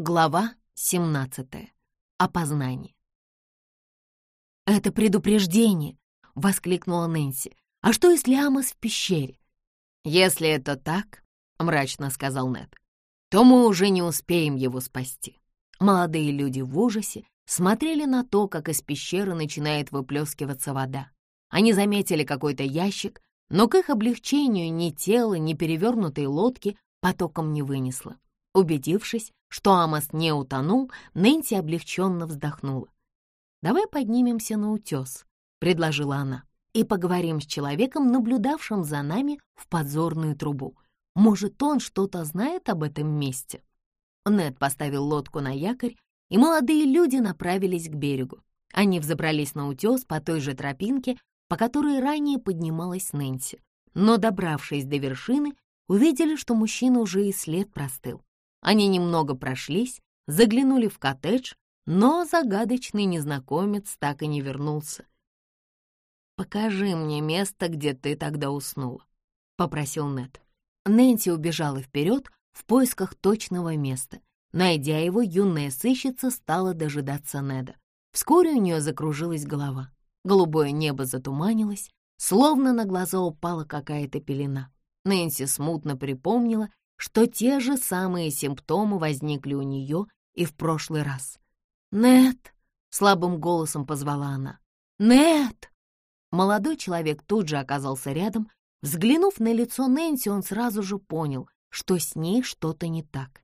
Глава 17. Опознание. «Это предупреждение!» — воскликнула Нэнси. «А что, если Амос в пещере?» «Если это так, — мрачно сказал Нед, — то мы уже не успеем его спасти». Молодые люди в ужасе смотрели на то, как из пещеры начинает выплескиваться вода. Они заметили какой-то ящик, но к их облегчению ни тело, ни перевернутой лодки потоком не вынесло. Убедившись, что Амос не утонул, Нэнси облегченно вздохнула. «Давай поднимемся на утес», — предложила она, «и поговорим с человеком, наблюдавшим за нами в подзорную трубу. Может, он что-то знает об этом месте?» Нед поставил лодку на якорь, и молодые люди направились к берегу. Они взобрались на утес по той же тропинке, по которой ранее поднималась Нэнси. Но, добравшись до вершины, увидели, что мужчина уже и след простыл. Они немного прошлись, заглянули в коттедж, но загадочный незнакомец так и не вернулся. «Покажи мне место, где ты тогда уснула», — попросил Нед. Нэнси убежала вперед в поисках точного места. Найдя его, юная сыщица стала дожидаться Неда. Вскоре у нее закружилась голова. Голубое небо затуманилось, словно на глаза упала какая-то пелена. Нэнси смутно припомнила, что те же самые симптомы возникли у нее и в прошлый раз. «Нет!» — слабым голосом позвала она. «Нет!» Молодой человек тут же оказался рядом. Взглянув на лицо Нэнси, он сразу же понял, что с ней что-то не так.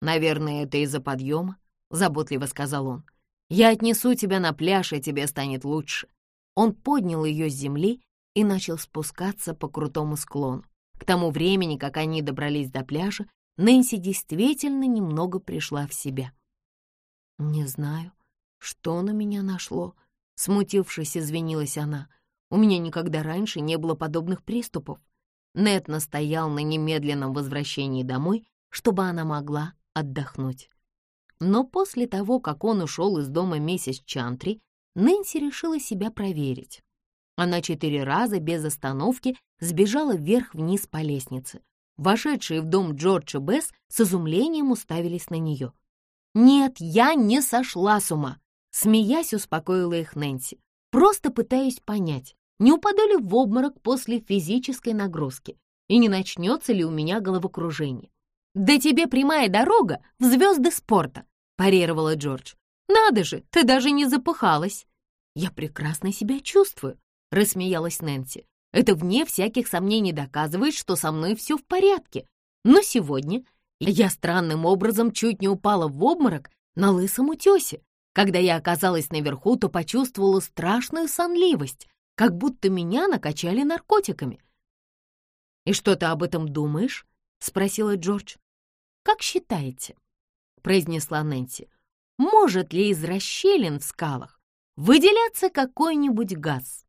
«Наверное, это из-за подъема», — заботливо сказал он. «Я отнесу тебя на пляж, и тебе станет лучше». Он поднял ее с земли и начал спускаться по крутому склону. К тому времени, как они добрались до пляжа, Нэнси действительно немного пришла в себя. «Не знаю, что на меня нашло», — смутившись, извинилась она. «У меня никогда раньше не было подобных приступов». Нет настоял на немедленном возвращении домой, чтобы она могла отдохнуть. Но после того, как он ушел из дома миссис Чантри, Нэнси решила себя проверить. Она четыре раза без остановки сбежала вверх-вниз по лестнице. Вошедшие в дом Джордж и Бесс с изумлением уставились на нее. «Нет, я не сошла с ума!» Смеясь, успокоила их Нэнси. «Просто пытаюсь понять, не упаду ли в обморок после физической нагрузки и не начнется ли у меня головокружение. «Да тебе прямая дорога в звезды спорта!» парировала Джордж. «Надо же, ты даже не запыхалась!» «Я прекрасно себя чувствую», — рассмеялась Нэнси. «Это вне всяких сомнений доказывает, что со мной все в порядке. Но сегодня я странным образом чуть не упала в обморок на лысом утесе. Когда я оказалась наверху, то почувствовала страшную сонливость, как будто меня накачали наркотиками». «И что ты об этом думаешь?» — спросила Джордж. «Как считаете?» — произнесла Нэнси. «Может ли из расщелин в скалах выделяться какой-нибудь газ?»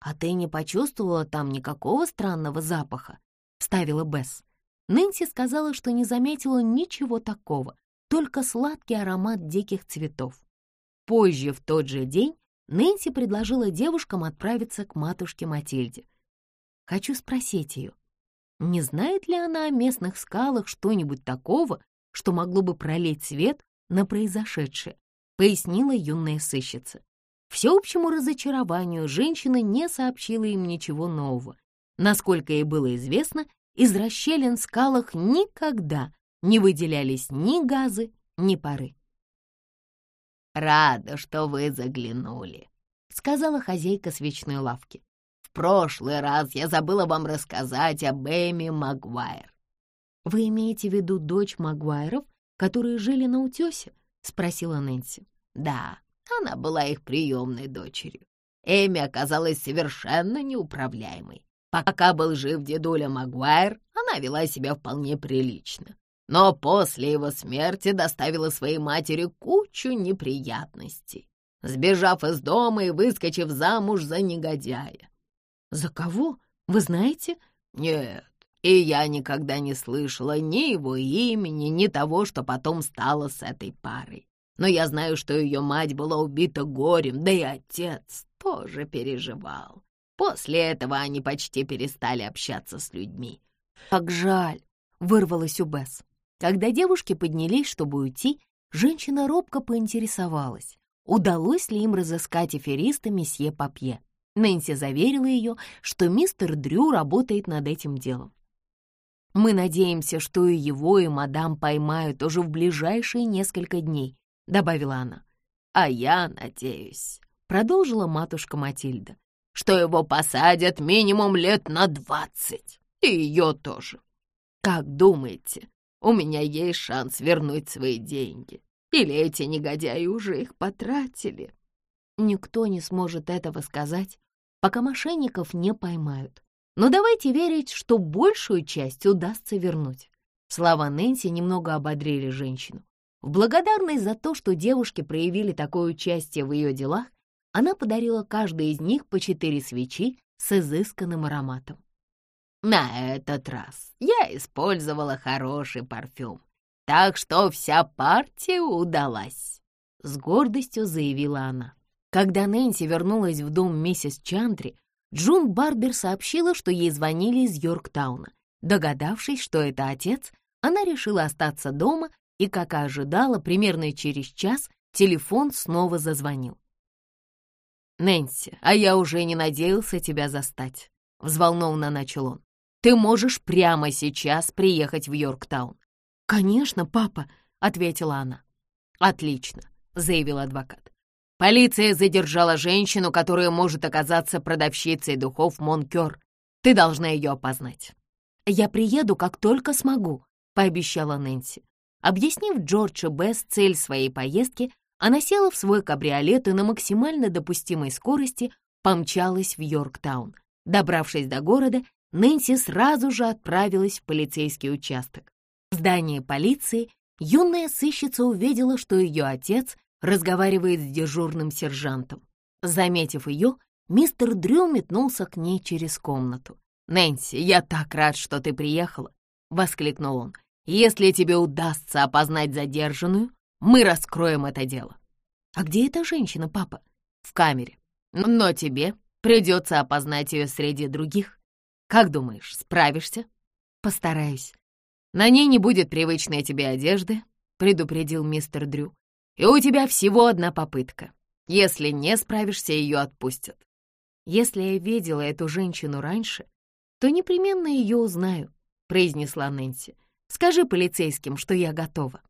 «А ты не почувствовала там никакого странного запаха?» — вставила Бесс. Нэнси сказала, что не заметила ничего такого, только сладкий аромат диких цветов. Позже, в тот же день, Нэнси предложила девушкам отправиться к матушке Матильде. Хочу спросить ее, не знает ли она о местных скалах что-нибудь такого, что могло бы пролить свет на произошедшее, пояснила юная сыщица всеобщему разочарованию женщина не сообщила им ничего нового. Насколько ей было известно, из расщелин в скалах никогда не выделялись ни газы, ни пары. «Рада, что вы заглянули», — сказала хозяйка свечной лавки. «В прошлый раз я забыла вам рассказать об Эми Магуайр». «Вы имеете в виду дочь Магуайров, которые жили на утесе?» — спросила Нэнси. «Да, она была их приемной дочерью. Эми оказалась совершенно неуправляемой. Пока был жив дедуля Магуайр, она вела себя вполне прилично. Но после его смерти доставила своей матери кучу неприятностей, сбежав из дома и выскочив замуж за негодяя. «За кого? Вы знаете?» «Нет, и я никогда не слышала ни его имени, ни того, что потом стало с этой парой но я знаю, что ее мать была убита горем, да и отец тоже переживал. После этого они почти перестали общаться с людьми. «Как жаль!» — вырвалась у Бесс. Когда девушки поднялись, чтобы уйти, женщина робко поинтересовалась, удалось ли им разыскать афериста месье Папье. Нэнси заверила ее, что мистер Дрю работает над этим делом. «Мы надеемся, что и его, и мадам поймают уже в ближайшие несколько дней», — добавила она. «А я надеюсь», — продолжила матушка Матильда, «что его посадят минимум лет на двадцать, и ее тоже. Как думаете, у меня есть шанс вернуть свои деньги. Или эти негодяи уже их потратили?» Никто не сможет этого сказать, пока мошенников не поймают. Но давайте верить, что большую часть удастся вернуть. Слова Нэнси немного ободрили женщину. В благодарность за то, что девушки проявили такое участие в ее делах, она подарила каждой из них по четыре свечи с изысканным ароматом. На этот раз я использовала хороший парфюм, так что вся партия удалась», — с гордостью заявила она. Когда Нэнси вернулась в дом миссис Чантри, Джун Барбер сообщила, что ей звонили из Йорктауна. Догадавшись, что это отец, она решила остаться дома, и, как и ожидала, примерно через час телефон снова зазвонил. «Нэнси, а я уже не надеялся тебя застать», — взволнованно начал он. Ты можешь прямо сейчас приехать в Йорктаун». «Конечно, папа», — ответила она. «Отлично», — заявил адвокат. «Полиция задержала женщину, которая может оказаться продавщицей духов Монкер. Ты должна ее опознать». «Я приеду, как только смогу», — пообещала Нэнси. Объяснив Джордж и Бесс цель своей поездки, она села в свой кабриолет и на максимально допустимой скорости помчалась в Йорктаун. Добравшись до города, Нэнси сразу же отправилась в полицейский участок. В здании полиции юная сыщица увидела, что ее отец разговаривает с дежурным сержантом. Заметив ее, мистер Дрю метнулся к ней через комнату. «Нэнси, я так рад, что ты приехала!» — воскликнул он. «Если тебе удастся опознать задержанную, мы раскроем это дело». «А где эта женщина, папа?» «В камере. Но тебе придется опознать ее среди других. Как думаешь, справишься? Постараюсь. На ней не будет привычной тебе одежды, предупредил мистер Дрю. И у тебя всего одна попытка. Если не справишься, ее отпустят. Если я видела эту женщину раньше, то непременно ее узнаю, произнесла Нэнси. Скажи полицейским, что я готова.